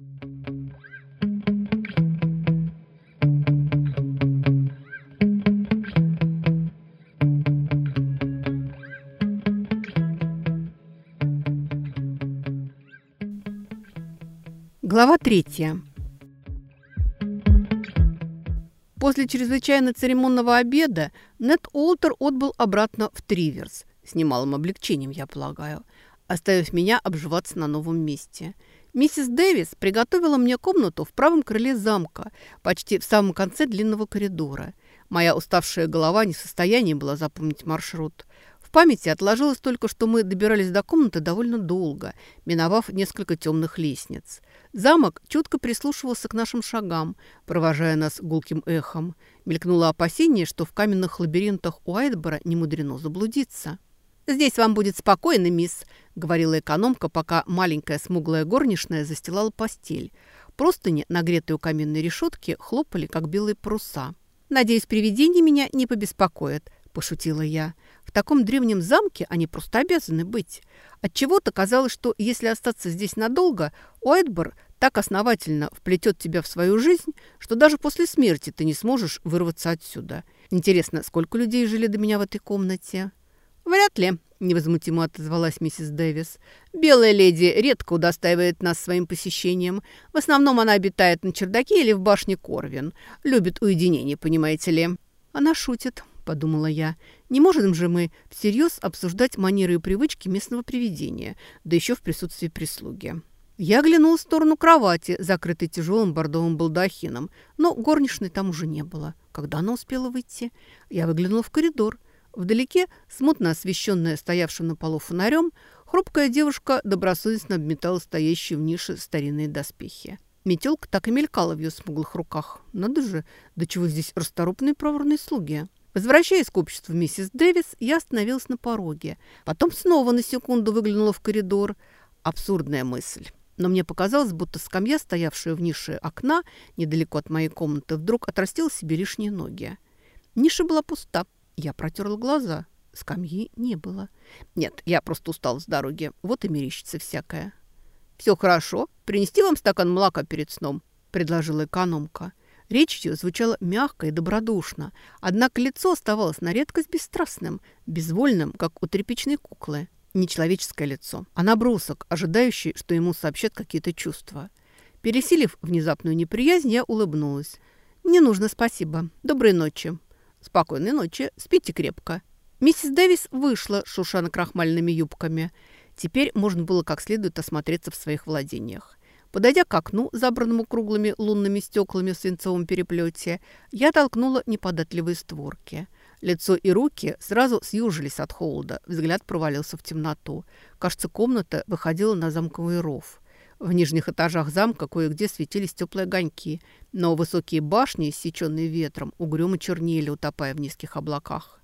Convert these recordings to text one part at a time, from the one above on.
Глава третья. После чрезвычайно церемонного обеда Нед Уолтер отбыл обратно в Триверс, с немалым облегчением, я полагаю, оставив меня обживаться на новом месте. Миссис Дэвис приготовила мне комнату в правом крыле замка, почти в самом конце длинного коридора. Моя уставшая голова не в состоянии была запомнить маршрут. В памяти отложилось только, что мы добирались до комнаты довольно долго, миновав несколько темных лестниц. Замок чутко прислушивался к нашим шагам, провожая нас гулким эхом. Мелькнуло опасение, что в каменных лабиринтах Уайтбора не мудрено заблудиться. «Здесь вам будет спокойно, мисс», — говорила экономка, пока маленькая смуглая горничная застилала постель. Простыни, нагретые у каменной решетки, хлопали, как белые паруса. «Надеюсь, привидения меня не побеспокоят», — пошутила я. В таком древнем замке они просто обязаны быть. Отчего-то казалось, что если остаться здесь надолго, Уайтбор так основательно вплетет тебя в свою жизнь, что даже после смерти ты не сможешь вырваться отсюда. Интересно, сколько людей жили до меня в этой комнате? Вряд ли, невозмутимо отозвалась миссис Дэвис. Белая леди редко удостаивает нас своим посещением. В основном она обитает на чердаке или в башне Корвин. Любит уединение, понимаете ли. Она шутит, подумала я. Не можем же мы всерьез обсуждать манеры и привычки местного привидения, да еще в присутствии прислуги. Я глянула в сторону кровати, закрытой тяжелым бордовым балдахином, но горничной там уже не было. Когда она успела выйти? Я выглянула в коридор. Вдалеке, смутно освещенная стоявшим на полу фонарем, хрупкая девушка добросовестно обметала стоящие в нише старинные доспехи. Метелка так и мелькала в ее смуглых руках. Надо же, до чего здесь расторопные проворные слуги. Возвращаясь к обществу миссис Дэвис, я остановилась на пороге. Потом снова на секунду выглянула в коридор. Абсурдная мысль. Но мне показалось, будто скамья, стоявшая в нише окна, недалеко от моей комнаты, вдруг отрастила себе лишние ноги. Ниша была пуста. Я протерла глаза. Скамьи не было. Нет, я просто устала с дороги. Вот и мерещится всякое. «Все хорошо. Принести вам стакан молока перед сном?» – предложила экономка. Речь ее звучала мягко и добродушно, однако лицо оставалось на редкость бесстрастным, безвольным, как у тряпичной куклы. Нечеловеческое лицо, а набросок, ожидающий, что ему сообщат какие-то чувства. Пересилив внезапную неприязнь, я улыбнулась. «Не нужно, спасибо. Доброй ночи». «Спокойной ночи. Спите крепко». Миссис Дэвис вышла, шуша крахмальными юбками. Теперь можно было как следует осмотреться в своих владениях. Подойдя к окну, забранному круглыми лунными стеклами в свинцовом переплете, я толкнула неподатливые створки. Лицо и руки сразу съежились от холода, взгляд провалился в темноту. Кажется, комната выходила на замковый ров. В нижних этажах замка кое-где светились теплые огоньки, но высокие башни, иссеченные ветром, угрюмо чернели, утопая в низких облаках.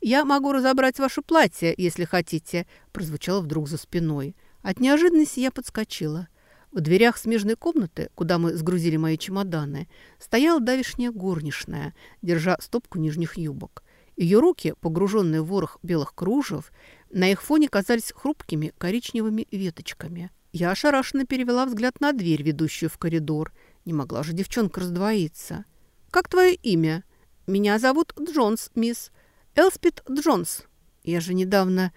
«Я могу разобрать ваше платье, если хотите», – прозвучало вдруг за спиной. От неожиданности я подскочила – в дверях смежной комнаты, куда мы сгрузили мои чемоданы, стояла давишняя горничная, держа стопку нижних юбок. Ее руки, погруженные в ворох белых кружев, на их фоне казались хрупкими коричневыми веточками. Я ошарашенно перевела взгляд на дверь, ведущую в коридор. Не могла же девчонка раздвоиться. «Как твое имя?» «Меня зовут Джонс, мисс. Элспид Джонс. Я же недавно...»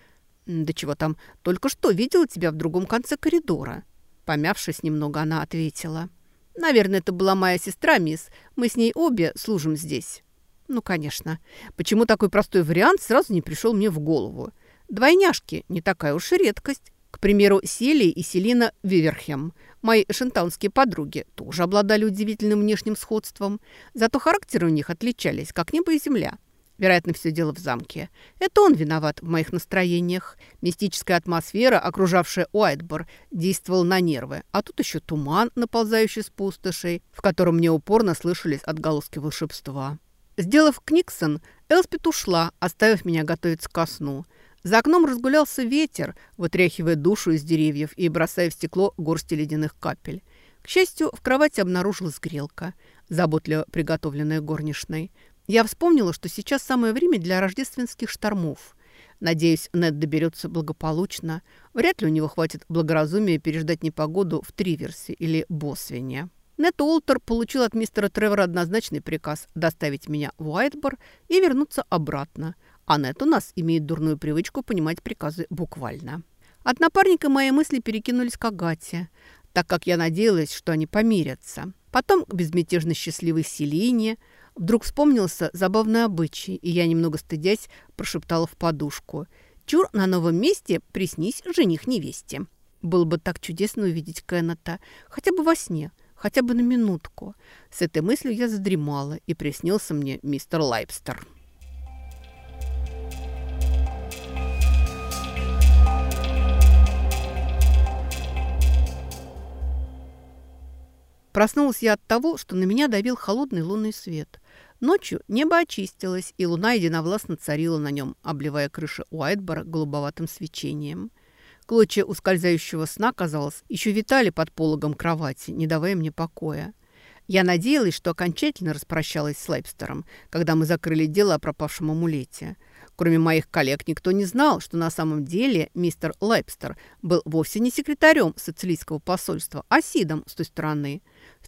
«Да чего там, только что видела тебя в другом конце коридора». Помявшись немного, она ответила. «Наверное, это была моя сестра, мисс. Мы с ней обе служим здесь». «Ну, конечно. Почему такой простой вариант сразу не пришел мне в голову? Двойняшки – не такая уж и редкость. Примеру, Сели и Селина Виверхем, мои шентаунские подруги, тоже обладали удивительным внешним сходством. Зато характеры у них отличались, как небо и земля. Вероятно, все дело в замке. Это он виноват в моих настроениях. Мистическая атмосфера, окружавшая Уайтбор, действовала на нервы. А тут еще туман, наползающий с пустошей, в котором мне упорно слышались отголоски волшебства. Сделав Книксон, Элспет ушла, оставив меня готовиться ко сну. За окном разгулялся ветер, вытряхивая душу из деревьев и бросая в стекло горсти ледяных капель. К счастью, в кровати обнаружилась грелка, заботливо приготовленная горничной. Я вспомнила, что сейчас самое время для рождественских штормов. Надеюсь, Нед доберется благополучно. Вряд ли у него хватит благоразумия переждать непогоду в Триверсе или Босвине. Нед Уолтер получил от мистера Тревора однозначный приказ доставить меня в Уайтбор и вернуться обратно. А Нед у нас имеет дурную привычку понимать приказы буквально. От напарника мои мысли перекинулись к Агате, так как я надеялась, что они помирятся. Потом к безмятежно счастливой Селине. Вдруг вспомнился забавный обычай, и я, немного стыдясь, прошептала в подушку. «Чур, на новом месте приснись жених невесте». Было бы так чудесно увидеть Кеннета, хотя бы во сне, хотя бы на минутку. С этой мыслью я задремала, и приснился мне мистер Лайпстер. Проснулась я от того, что на меня давил холодный лунный свет. Ночью небо очистилось, и луна единовластно царила на нем, обливая крыши Уайтбора голубоватым свечением. Клочья ускользающего сна, казалось, еще витали под пологом кровати, не давая мне покоя. Я надеялась, что окончательно распрощалась с Лайпстером, когда мы закрыли дело о пропавшем амулете. Кроме моих коллег, никто не знал, что на самом деле мистер Лайпстер был вовсе не секретарем социалистского посольства, а сидом с той стороны.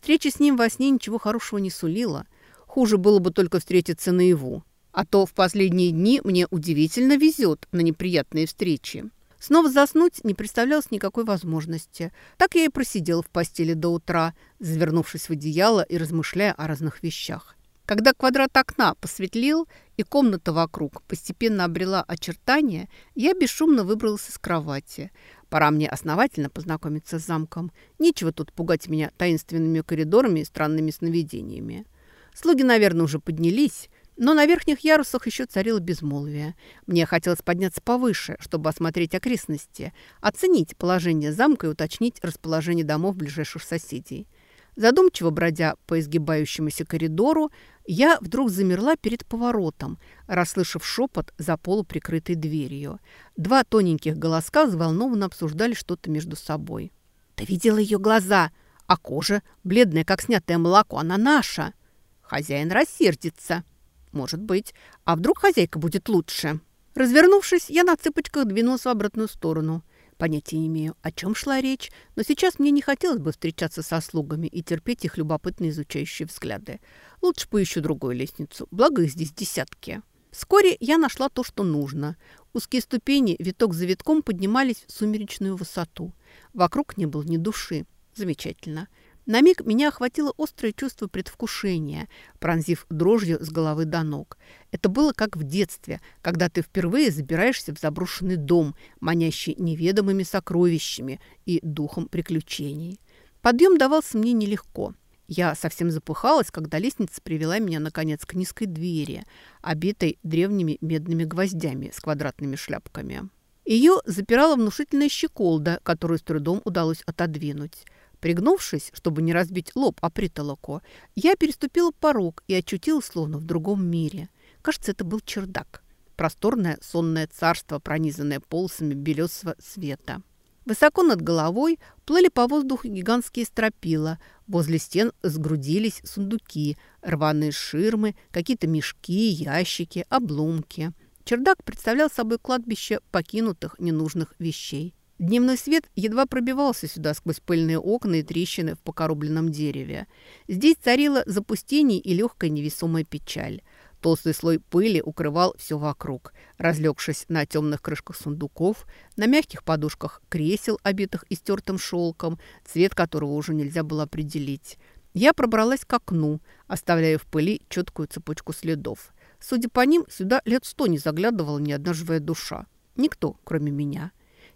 Встреча с ним во сне ничего хорошего не сулила. Хуже было бы только встретиться наяву. А то в последние дни мне удивительно везет на неприятные встречи. Снова заснуть не представлялось никакой возможности. Так я и просидела в постели до утра, завернувшись в одеяло и размышляя о разных вещах. Когда квадрат окна посветлел и комната вокруг постепенно обрела очертания, я бесшумно выбралась из кровати. Пора мне основательно познакомиться с замком. Нечего тут пугать меня таинственными коридорами и странными сновидениями. Слуги, наверное, уже поднялись, но на верхних ярусах еще царило безмолвие. Мне хотелось подняться повыше, чтобы осмотреть окрестности, оценить положение замка и уточнить расположение домов ближайших соседей. Задумчиво бродя по изгибающемуся коридору, я вдруг замерла перед поворотом, расслышав шепот за полуприкрытой дверью. Два тоненьких голоска взволнованно обсуждали что-то между собой. «Ты видела ее глаза? А кожа, бледная, как снятое молоко, она наша!» «Хозяин рассердится!» «Может быть. А вдруг хозяйка будет лучше?» Развернувшись, я на цыпочках двинулась в обратную сторону – Понятия не имею, о чем шла речь, но сейчас мне не хотелось бы встречаться со слугами и терпеть их любопытные изучающие взгляды. Лучше поищу другую лестницу, благо их здесь десятки. Вскоре я нашла то, что нужно. Узкие ступени виток за витком поднимались в сумеречную высоту. Вокруг не было ни души. Замечательно. На миг меня охватило острое чувство предвкушения, пронзив дрожью с головы до ног. Это было как в детстве, когда ты впервые забираешься в заброшенный дом, манящий неведомыми сокровищами и духом приключений. Подъем давался мне нелегко. Я совсем запыхалась, когда лестница привела меня, наконец, к низкой двери, обитой древними медными гвоздями с квадратными шляпками. Ее запирала внушительная щеколда, которую с трудом удалось отодвинуть. Пригнувшись, чтобы не разбить лоб о притолоку, я переступила порог и очутилась словно в другом мире. Кажется, это был чердак. Просторное сонное царство, пронизанное полосами белесого света. Высоко над головой плыли по воздуху гигантские стропила. Возле стен сгрудились сундуки, рваные ширмы, какие-то мешки, ящики, обломки. Чердак представлял собой кладбище покинутых ненужных вещей. Дневной свет едва пробивался сюда сквозь пыльные окна и трещины в покоробленном дереве. Здесь царило запустение и легкая невесомая печаль. Толстый слой пыли укрывал все вокруг, разлегшись на темных крышках сундуков, на мягких подушках кресел, обитых истертым шелком, цвет которого уже нельзя было определить. Я пробралась к окну, оставляя в пыли четкую цепочку следов. Судя по ним, сюда лет сто не заглядывала ни одна живая душа. Никто, кроме меня.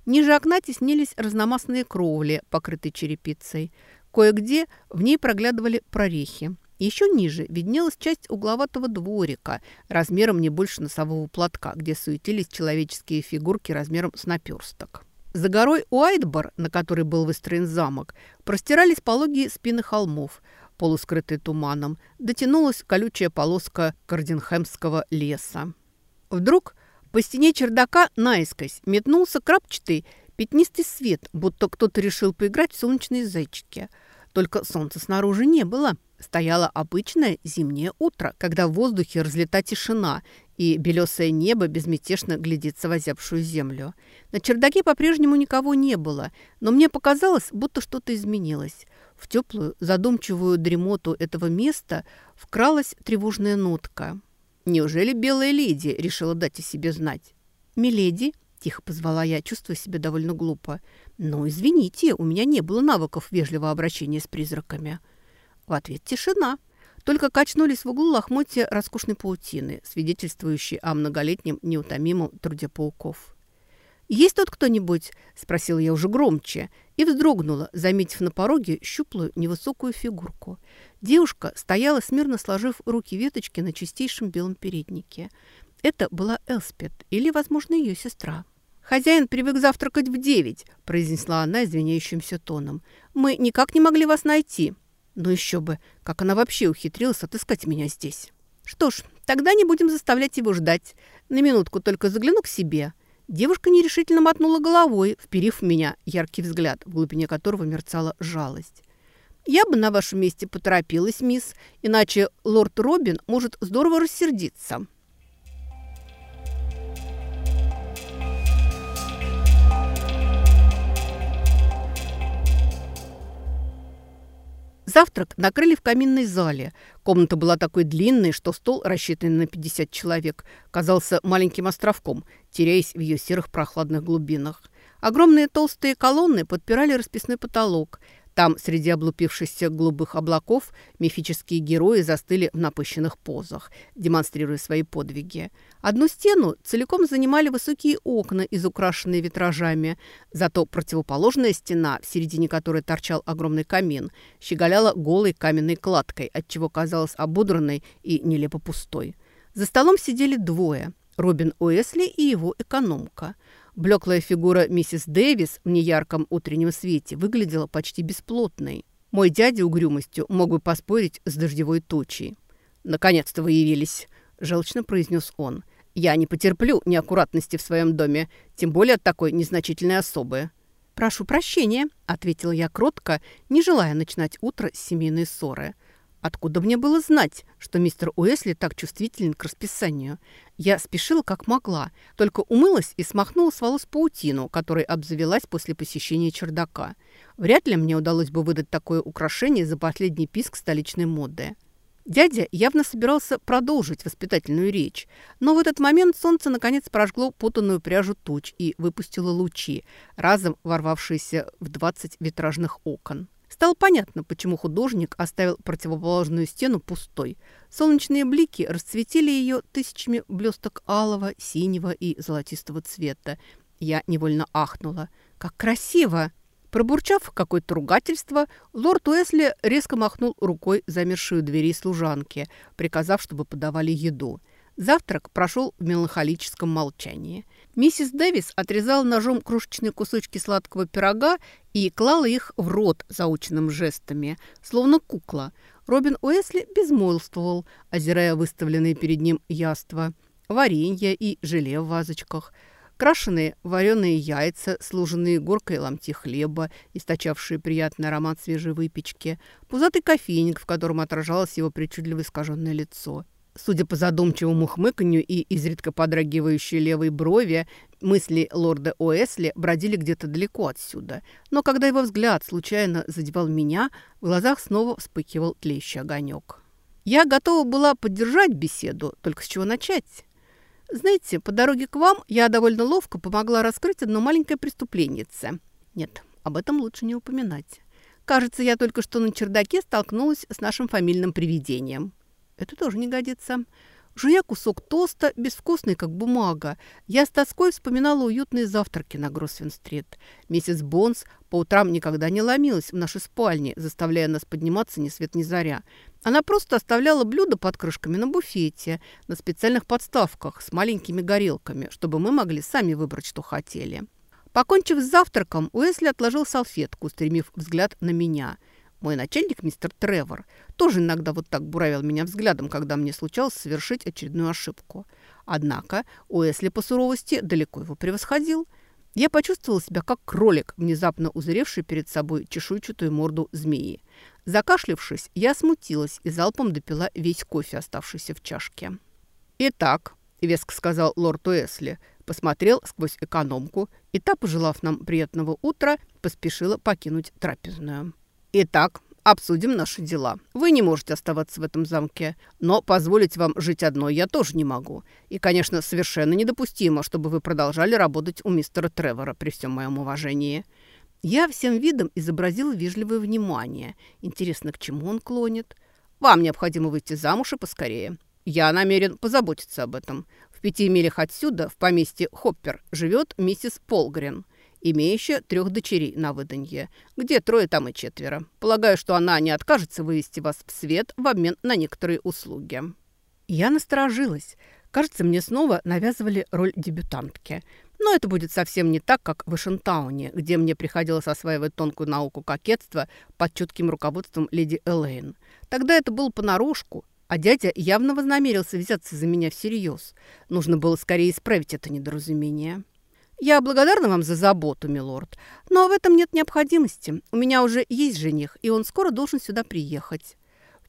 Ниже окна теснились разномастные кровли, покрытые черепицей. Кое-где в ней проглядывали прорехи. Еще ниже виднелась часть угловатого дворика, размером не больше носового платка, где суетились человеческие фигурки размером с наперсток. За горой Уайтбор, на которой был выстроен замок, простирались пологие спины холмов, полускрытые туманом, дотянулась колючая полоска Кардинхемского леса. Вдруг по стене чердака наискось метнулся крапчатый пятнистый свет, будто кто-то решил поиграть в солнечные зайчики. Только солнца снаружи не было. Стояло обычное зимнее утро, когда в воздухе разлета тишина, и белесое небо безмятежно глядится в озябшую землю. На чердаке по-прежнему никого не было, но мне показалось, будто что-то изменилось. В теплую, задумчивую дремоту этого места вкралась тревожная нотка. Неужели белая леди решила дать о себе знать? «Миледи», – тихо позвала я, чувствуя себя довольно глупо. «Но извините, у меня не было навыков вежливого обращения с призраками». В ответ тишина. Только качнулись в углу лохмотья роскошной паутины, свидетельствующей о многолетнем неутомимом труде пауков. «Есть тут кто-нибудь?» – спросила я уже громче и вздрогнула, заметив на пороге щуплую невысокую фигурку. Девушка стояла, смирно сложив руки веточки на чистейшем белом переднике. Это была Элспет или, возможно, ее сестра. «Хозяин привык завтракать в девять», – произнесла она извиняющимся тоном. «Мы никак не могли вас найти». Ну еще бы, как она вообще ухитрилась отыскать меня здесь. Что ж, тогда не будем заставлять его ждать. На минутку только загляну к себе. Девушка нерешительно мотнула головой, вперив в меня яркий взгляд, в глубине которого мерцала жалость. «Я бы на вашем месте поторопилась, мисс, иначе лорд Робин может здорово рассердиться». Завтрак накрыли в каминной зале. Комната была такой длинной, что стол, рассчитанный на 50 человек, казался маленьким островком, теряясь в ее серых прохладных глубинах. Огромные толстые колонны подпирали расписной потолок. Там, среди облупившихся голубых облаков, мифические герои застыли в напыщенных позах, демонстрируя свои подвиги. Одну стену целиком занимали высокие окна, изукрашенные витражами. Зато противоположная стена, в середине которой торчал огромный камин, щеголяла голой каменной кладкой, отчего казалась ободранной и нелепо пустой. За столом сидели двое – Робин Уэсли и его экономка – Блеклая фигура миссис Дэвис в неярком утреннем свете выглядела почти бесплотной. Мой дядя угрюмостью мог бы поспорить с дождевой тучей. «Наконец-то вы явились», – желчно произнес он. «Я не потерплю неаккуратности в своем доме, тем более от такой незначительной особы». «Прошу прощения», – ответила я кротко, не желая начинать утро с семейной ссоры – Откуда мне было знать, что мистер Уэсли так чувствителен к расписанию? Я спешила как могла, только умылась и смахнула с волос паутину, которой обзавелась после посещения чердака. Вряд ли мне удалось бы выдать такое украшение за последний писк столичной моды. Дядя явно собирался продолжить воспитательную речь, но в этот момент солнце наконец прожгло путанную пряжу туч и выпустило лучи, разом ворвавшиеся в двадцать витражных окон. Стало понятно, почему художник оставил противоположную стену пустой. Солнечные блики расцветили ее тысячами блесток алого, синего и золотистого цвета. Я невольно ахнула. «Как красиво!» Пробурчав какое-то ругательство, лорд Уэсли резко махнул рукой замершую двери служанки, приказав, чтобы подавали еду – Завтрак прошел в меланхолическом молчании. Миссис Дэвис отрезала ножом крошечные кусочки сладкого пирога и клала их в рот заученным жестами, словно кукла. Робин Уэсли безмолвствовал, озирая выставленные перед ним яства, варенье и желе в вазочках, крашеные вареные яйца, служенные горкой ломти хлеба, источавшие приятный аромат свежей выпечки, пузатый кофейник, в котором отражалось его причудливо искаженное лицо – Судя по задумчивому хмыканью и изредка подрагивающей левой брови, мысли лорда Оэсли бродили где-то далеко отсюда. Но когда его взгляд случайно задевал меня, в глазах снова вспыхивал тлеющий огонек. Я готова была поддержать беседу, только с чего начать? Знаете, по дороге к вам я довольно ловко помогла раскрыть одно маленькое преступление. Нет, об этом лучше не упоминать. Кажется, я только что на чердаке столкнулась с нашим фамильным привидением. Это тоже не годится. Жуя кусок тоста, безвкусный, как бумага, я с тоской вспоминала уютные завтраки на Гросвин-стрит. Миссис Бонс по утрам никогда не ломилась в нашей спальне, заставляя нас подниматься ни свет ни заря. Она просто оставляла блюда под крышками на буфете, на специальных подставках с маленькими горелками, чтобы мы могли сами выбрать, что хотели. Покончив с завтраком, Уэсли отложил салфетку, устремив взгляд на меня – мой начальник, мистер Тревор, тоже иногда вот так буравил меня взглядом, когда мне случалось совершить очередную ошибку. Однако Уэсли по суровости далеко его превосходил. Я почувствовала себя как кролик, внезапно узревший перед собой чешуйчатую морду змеи. Закашлившись, я смутилась и залпом допила весь кофе, оставшийся в чашке. «Итак», — веско сказал лорд Уэсли, посмотрел сквозь экономку, и та, пожелав нам приятного утра, поспешила покинуть трапезную. «Итак, обсудим наши дела. Вы не можете оставаться в этом замке, но позволить вам жить одной я тоже не могу. И, конечно, совершенно недопустимо, чтобы вы продолжали работать у мистера Тревора при всем моем уважении». Я всем видом изобразила вежливое внимание. Интересно, к чему он клонит? Вам необходимо выйти замуж и поскорее. Я намерен позаботиться об этом. В пяти милях отсюда, в поместье Хоппер, живет миссис Полгрен, имеющая трех дочерей на выданье. Где трое, там и четверо. Полагаю, что она не откажется вывести вас в свет в обмен на некоторые услуги. Я насторожилась. Кажется, мне снова навязывали роль дебютантки – но это будет совсем не так, как в Вашингтоне, где мне приходилось осваивать тонкую науку кокетства под чутким руководством леди Элейн. Тогда это было понарошку, а дядя явно вознамерился взяться за меня всерьез. Нужно было скорее исправить это недоразумение. «Я благодарна вам за заботу, милорд, но в этом нет необходимости. У меня уже есть жених, и он скоро должен сюда приехать».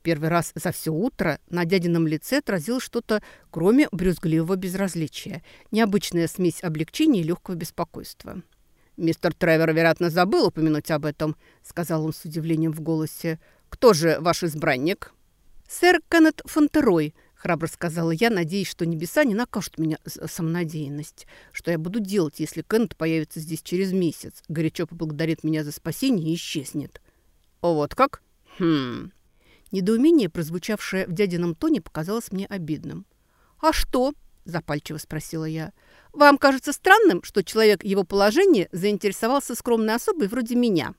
Первый раз за все утро на дядином лице отразилось что-то, кроме брюзгливого безразличия, необычная смесь облегчения и легкого беспокойства. «Мистер Тревор, вероятно, забыл упомянуть об этом», — сказал он с удивлением в голосе. «Кто же ваш избранник?» «Сэр Кеннет Фонтерой», — храбро сказала я, надеясь, что небеса не накажут меня за самонадеянность. Что я буду делать, если Кеннет появится здесь через месяц, горячо поблагодарит меня за спасение и исчезнет? «Вот как? Хм...» Недоумение, прозвучавшее в дядином тоне, показалось мне обидным. «А что?» – запальчиво спросила я. «Вам кажется странным, что человек его положения заинтересовался скромной особой вроде меня?»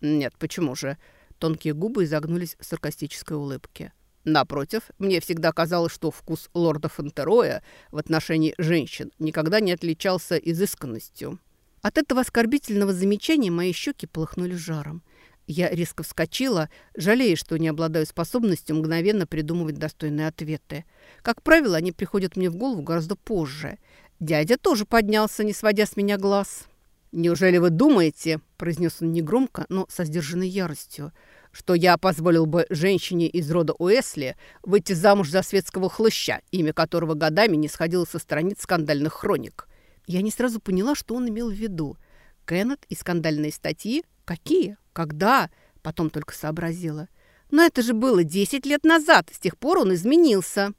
«Нет, почему же?» Тонкие губы изогнулись в саркастической улыбке. Напротив, мне всегда казалось, что вкус лорда Фонтероя в отношении женщин никогда не отличался изысканностью. От этого оскорбительного замечания мои щеки полыхнули жаром. Я резко вскочила, жалея, что не обладаю способностью мгновенно придумывать достойные ответы. Как правило, они приходят мне в голову гораздо позже. Дядя тоже поднялся, не сводя с меня глаз. «Неужели вы думаете, — произнес он негромко, но со сдержанной яростью, — что я позволил бы женщине из рода Уэсли выйти замуж за светского хлыща, имя которого годами не сходило со страниц скандальных хроник?» Я не сразу поняла, что он имел в виду. Кеннет и скандальные статьи? Какие? Когда? Потом только сообразила. Но это же было 10 лет назад. С тех пор он изменился.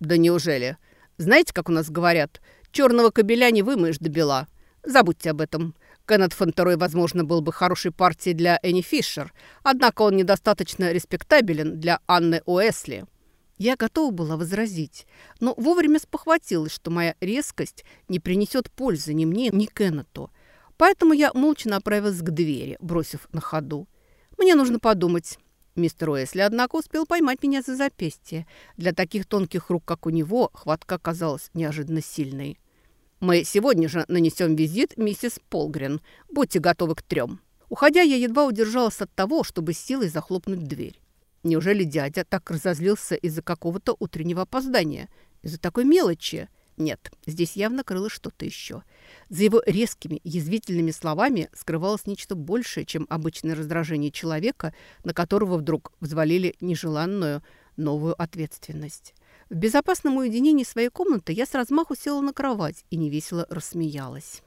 Да неужели? Знаете, как у нас говорят, черного кобеля не вымоешь до бела. Забудьте об этом. Кеннет Фонтерой, возможно, был бы хорошей партией для Энни Фишер, однако он недостаточно респектабелен для Анны Уэсли. Я готова была возразить, но вовремя спохватилась, что моя резкость не принесет пользы ни мне, ни Кеннету. Поэтому я молча направилась к двери, бросив на ходу. «Мне нужно подумать». Мистер Уэсли, однако, успел поймать меня за запястье. Для таких тонких рук, как у него, хватка оказалась неожиданно сильной. «Мы сегодня же нанесем визит миссис Полгрен. Будьте готовы к трем». Уходя, я едва удержалась от того, чтобы силой захлопнуть дверь. Неужели дядя так разозлился из-за какого-то утреннего опоздания? Из-за такой мелочи? Нет, здесь явно крыло что-то еще. За его резкими, язвительными словами скрывалось нечто большее, чем обычное раздражение человека, на которого вдруг взвалили нежеланную новую ответственность. В безопасном уединении своей комнаты я с размаху села на кровать и невесело рассмеялась.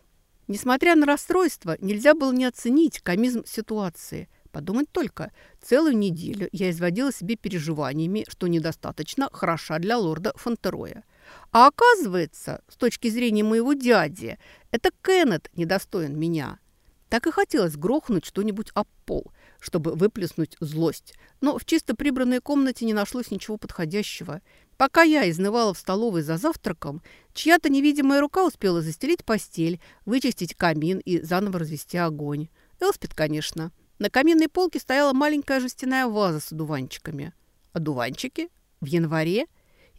Несмотря на расстройство, нельзя было не оценить комизм ситуации – Подумать только, целую неделю я изводила себе переживаниями, что недостаточно хороша для лорда Фонтероя. А оказывается, с точки зрения моего дяди, это Кеннет недостоин меня. Так и хотелось грохнуть что-нибудь об пол, чтобы выплеснуть злость. Но в чисто прибранной комнате не нашлось ничего подходящего. Пока я изнывала в столовой за завтраком, чья-то невидимая рука успела застелить постель, вычистить камин и заново развести огонь. Элспид, конечно. На каминной полке стояла маленькая жестяная ваза с одуванчиками. Одуванчики? В январе?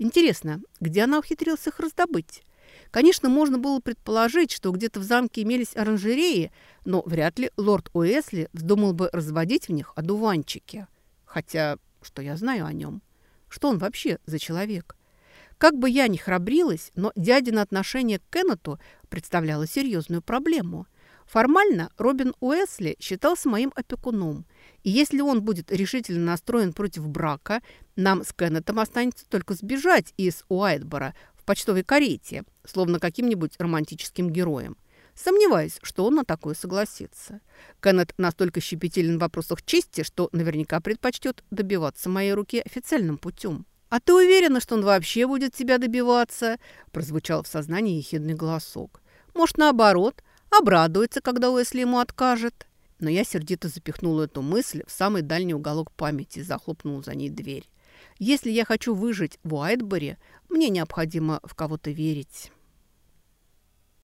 Интересно, где она ухитрилась их раздобыть? Конечно, можно было предположить, что где-то в замке имелись оранжереи, но вряд ли лорд Уэсли вздумал бы разводить в них одуванчики. Хотя, что я знаю о нем? Что он вообще за человек? Как бы я ни храбрилась, но дядина отношение к Кеннету представляло серьезную проблему. Формально Робин Уэсли считался моим опекуном, И если он будет решительно настроен против брака, нам с Кеннетом останется только сбежать из Уайтбора в почтовой карете, словно каким-нибудь романтическим героем. Сомневаюсь, что он на такое согласится. Кеннет настолько щепетилен в вопросах чести, что наверняка предпочтет добиваться моей руки официальным путем. «А ты уверена, что он вообще будет тебя добиваться?» прозвучал в сознании ехидный голосок. «Может, наоборот, обрадуется, когда Уэсли ему откажет?» Но я сердито запихнула эту мысль в самый дальний уголок памяти и захлопнула за ней дверь. «Если я хочу выжить в Уайтборе, мне необходимо в кого-то верить».